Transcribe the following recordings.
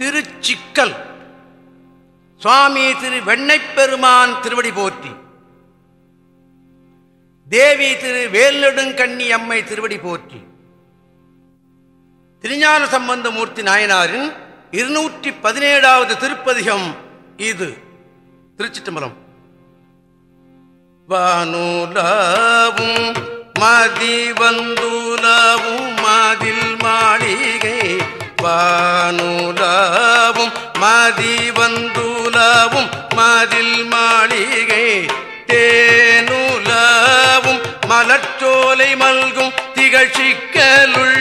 திருச்சிக்கல். சுவாமி திரு வெண்ணைப்பெருமான் திருவடி போற்றி. தேவி திரு வேல்நெடுங்கண்ணி அம்மை திருவடி போற்றி. திருஞான சம்பந்தமூர்த்தி நாயனாரின் இருநூற்றி பதினேழாவது திருப்பதிகம் இது. திருச்சிட்டம்பலம். வானூலாவும் மதி வந்துலாவும் மதில் வானூலாவும் மதி வந்துலாவும் மதில் மாளிகை தேனுலாவும் மலச்சோலை மல்கும் திகழ்ச்சிக்கலுள்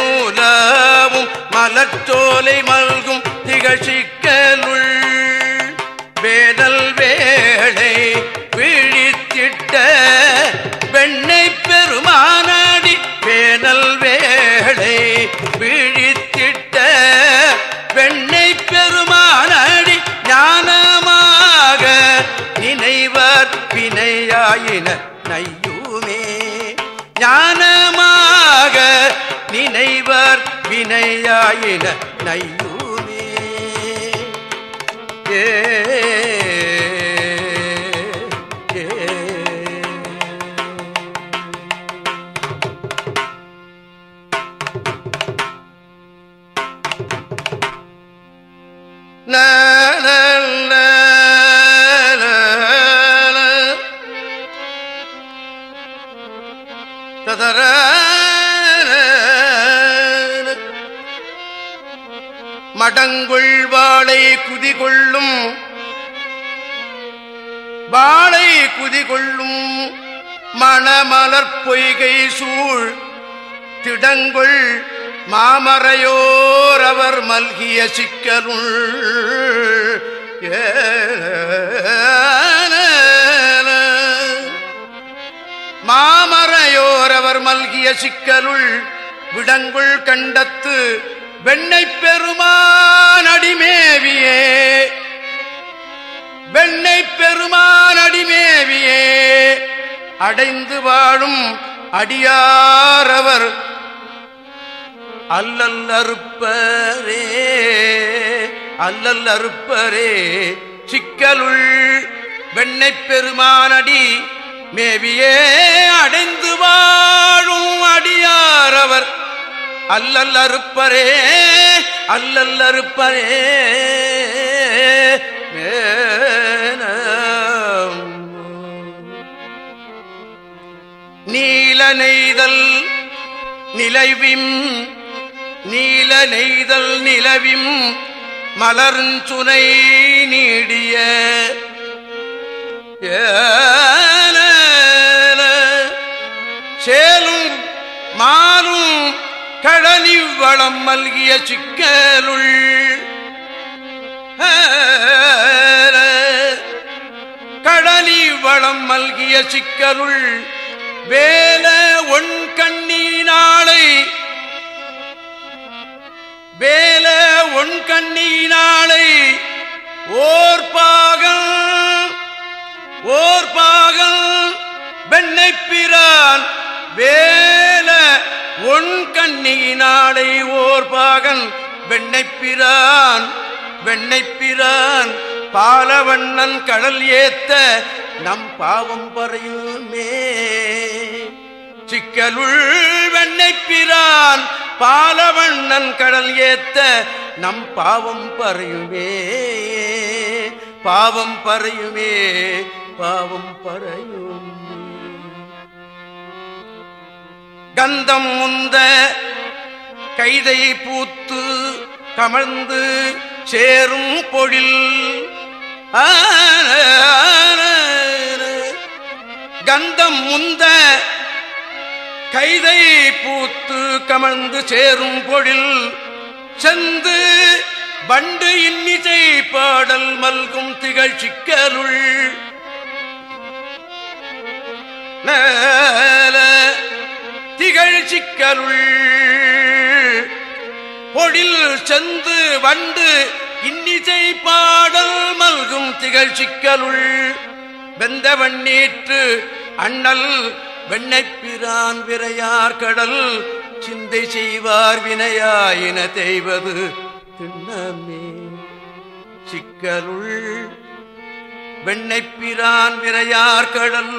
தேனுலாவும் மலச்சோலை மல்கும் திகழ்ச்சிக்கலுள் நெய்யாயின நையூமே ஏ ஏ. ததர மடங்குள் வாளை குதிகொள்ளும். வாளை குதிகொள்ளும் மணமலர் பொய்கை சூழ் திடங்குள் மாமரையோர் அவர் மல்கிய சிக்கலுள் ஏன மாமரையோர் அவர் மல்கிய சிக்கலுள் விடங்குள் கண்டத்து வெண்ணை பெருமானடிமேவியே வெண்ணை பெருமானடிமேவியே அடைந்து வாழும் அடியாரவர் அல்லல் அறுப்பரே அல்லல் அறுப்பரே. சிக்கலுள் வெண்ணை பெருமானடி மேவியே. அடைந்து வாழும் அடியாரவர் அல்லல் அறுப்பரே அல்லல் அறுப்பரே. நீல நெய்தல் நிலவிம் நீல நெய்தல் நிலவிம் மலர்ந்துனை நீடிய. ஏ கடலி மல்கிய சிக்கலுள். கடலி மல்கிய சிக்கலுள். வேல ஒன் கண்ணீனாளை வேல ஒன் கண்ணீனாளை ஓர் பாகல். வெண்ணை பிரான். வேல ஒன் கண்ணியினாடை ஓர் பாகன் வெண்ணைப்பிரான் வெண்ணைப்பிரான் பாலவண்ணன் கடல் ஏத்த நம் பாவம் பறையுமே. சிக்கலுள் வெண்ணைப்பிரான் பாலவண்ணன் கடல் ஏத்த நம் பாவம் பறையுமே. பாவம் பறையுமே பாவம் பறையுமே. கந்தம் முந்த கைதை பூத்து கமழ்ந்து சேரும் பொழில். கந்தம் முந்த கைதை பூத்து கமழ்ந்து சேரும் பொழில். செந்து வண்டு இன்னிசை பாடல் மல்கும் திகழ்ச்சிக்கருள். நேல திகழ்ச்சிக்கருள் பொழில் செந்து வண்டு இன்னிசை பாடல் மல்கும் திகழ்ச்சிக்கருள் வெந்த நீற்று அண்ணல் வெண்ணைப்பிரான் விரையார் கடல் சிந்தை செய்வார் வினையாயின தெய்வது திண்ணமே. சிக்கலுள் வெண்ணைப்பிரான் விரையார் கடல்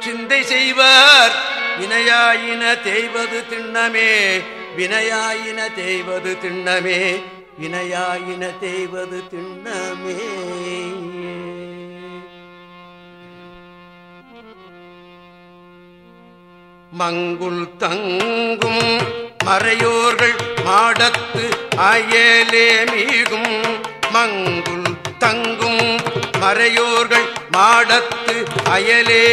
சிந்தை செய்வார் வினையாயின தேய்வது திண்ணமே வினையாயின தேய்வது திண்ணமே வினையாயின தேய்வது திண்ணமே. மங்குல் தங்கும் மறையோர்கள் மாடத்து அயலே மீகும். மங்குல் தங்கும் மறையோர்கள் மாடத்து அயலே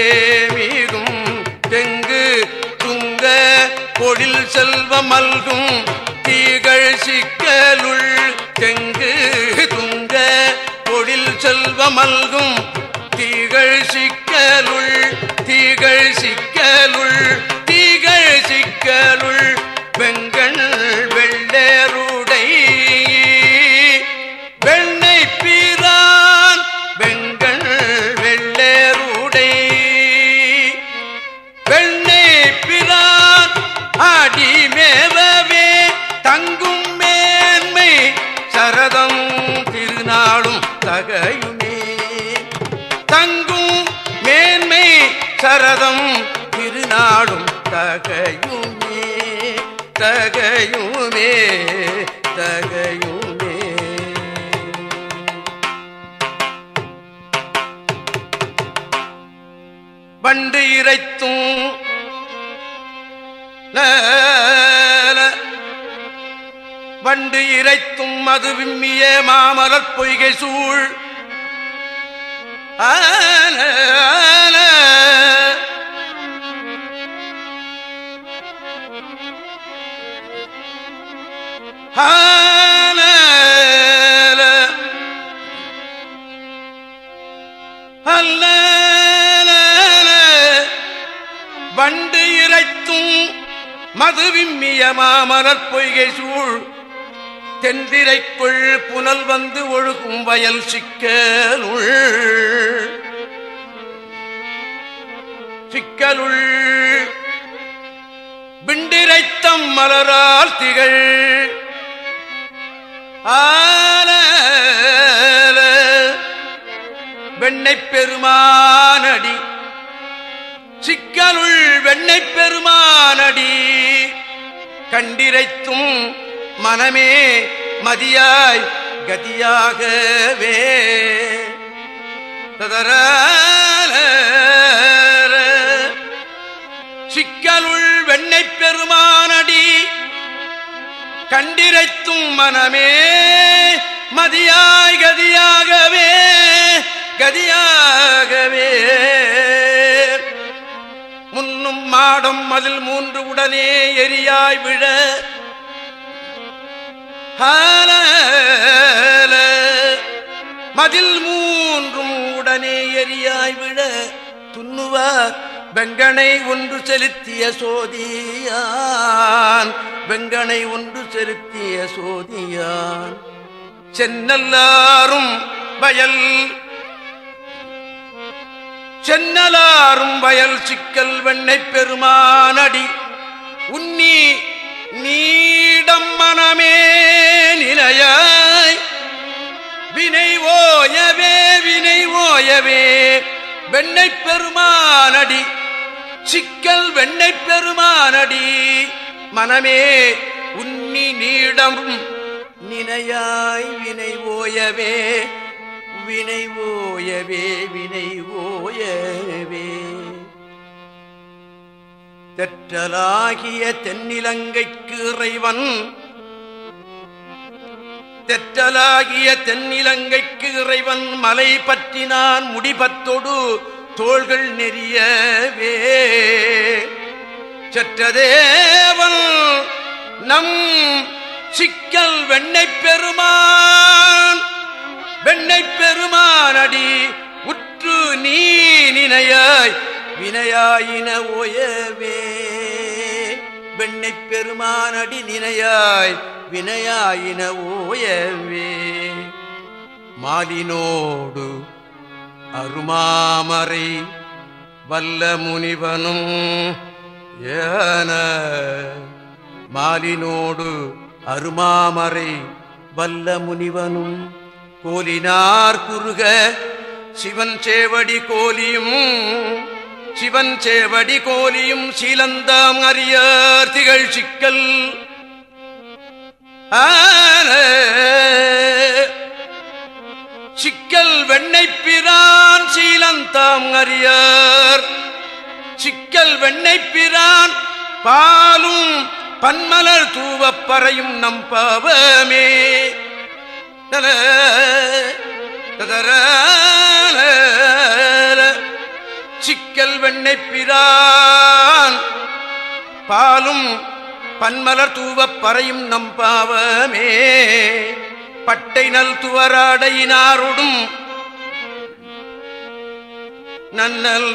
பொழில் செல்வமல்கும் தீகள் சிக்கலுள் தெங்கு துங்க. பொழில் செல்வமல்கும் தீகள் சிக்கலுள் தீகள் சிக்கலுள் தீகள் சிக்கலுள். தகையுமே தகையுமே. வண்டு இறைத்தும் வண்டு இறைத்தும் மது விம்மிய மாமலர் பொய்கை சூழ். ஆ மாளிகை சூழ் தென்திரைக்குள் புனல் வந்து ஒழுகும் வயல் சிக்கலுள். சிக்கலுள் பிண்டிரைத்தம் மலரால் திகழ். ஆல வெண்ணை பெருமானடி. சிக்கலுள் வெண்ணை பெருமானடி. கண்டிரைத்தும் மனமே மதியாய் கதியாகவே. ததர சிக்கலுள் வெண்ணை பெருமானடி கண்டிரைத்தும் மனமே மதியாய் கதியாகவே. கதியாகவே. முன்னும் மாடம் அதில் மூன்று உடனே எரியாய் விழ. மதில் மூன்றும் உடனே எரியாய் விழ. துண்ணுவார் வெங்கனை ஒன்று செலுத்திய சோதியான். வெங்கனை ஒன்று செலுத்திய சோதியான். சென்னல்லாரும் வயல். சென்னலாரும் வயல் சிக்கல் வெண்ணை பெருமானடி. உன்னி நீடம் மனமே நிலையாய். வினை ஓயவே வினை ஓயவே வெண்ணை பெருமானடி. சிக்கல் வெண்ணை பெருமானடி. மனமே உன்னி நீடம் நினையாய் வினை ஓயவே வினை ஓயவே வினை ஓயவே. தெற்றலாகிய தென்னிலங்கைக்கு இறைவன். தெற்றலாகிய தென்னிலங்கைக்கு இறைவன் மலை பற்றினான் முடிபத்தொடு தோள்கள் நெறியவே. செற்றதேவன் நம் சிக்கல் வெண்ணை பெருமான். வெண்ணை பெருமானடி உற்று நீ நினையாய் வினையாயின ஓயவே. வெண்ணை பெருமானடி நினையாய் வினையாயின ஓயவே. மாலினோடு அருமாமறை வல்ல முனிவனும் ஏன. மாலினோடு அருமாமறை வல்ல முனிவனும் கோலினார் குறுக சிவன் சேவடி கோலியும் சிவன் சேவடி கோலியும் சீலந்தாம் அறியார் திகழ் சிக்கல். சிக்கல் வெண்ணை பிரான் சீலந்தாம் அறியார் சிக்கல் வெண்ணை பிரான் பாலும் பன்மலர் தூவப்பறையும் நம் பாவமே. சிக்கல் வெண்ணைப்பிரான் பாலும் பன்மலர் தூவப் பறையும் நம் பாவமே. பட்டை நல் துவராடையினாருடும். நன்னல்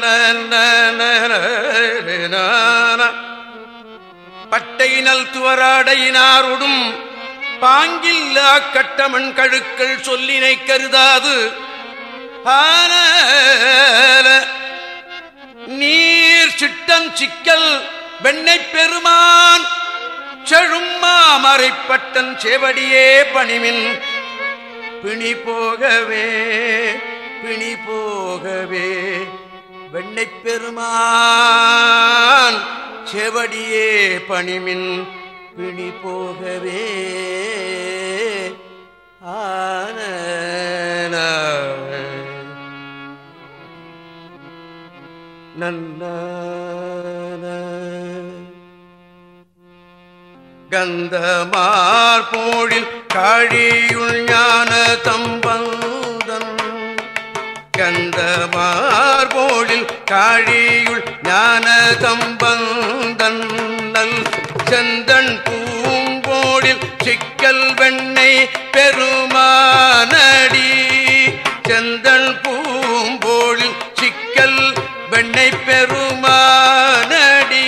பட்டை நல் துவராடையினாருடும். பாங்கில்லா கட்டமண் கழுக்கள் சொல்லினை கருதாது. நீர் சிட்டம் சிக்கல் வெண்ணை பெருமான் செழும் மாமரைப்பட்டன் செவடியே பணிமின் பிணி போகவே பிணி போகவே வெண்ணை பெருமான் செவடியே பணிமின் பிணி போகவே ஆன நன்ன கந்தமார் போழில் காழியுள் ஞான தம்பந்தன் கந்தமார் போழில் காழியுள் ஞான தம்பந்தன் நல் செந்தன் பூம்போழில் சிக்கல் வெண்ணை பெருமானடி. செந்தன் வெண்ணை பெருமானடி.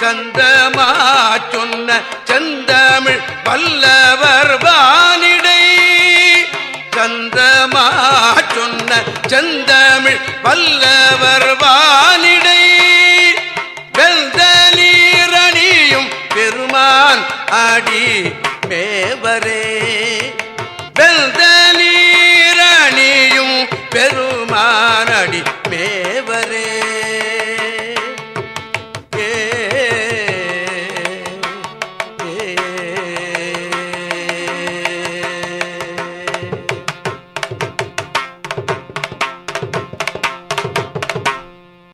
சந்தமா சொன்ன செந்தமிழ் பல்லவர் வானிடை. சந்தமா சொன்ன செந்தமிழ் பல்லவர் வானிடை. வெந்த நீரணியும் பெருமான் அடி மேவரே.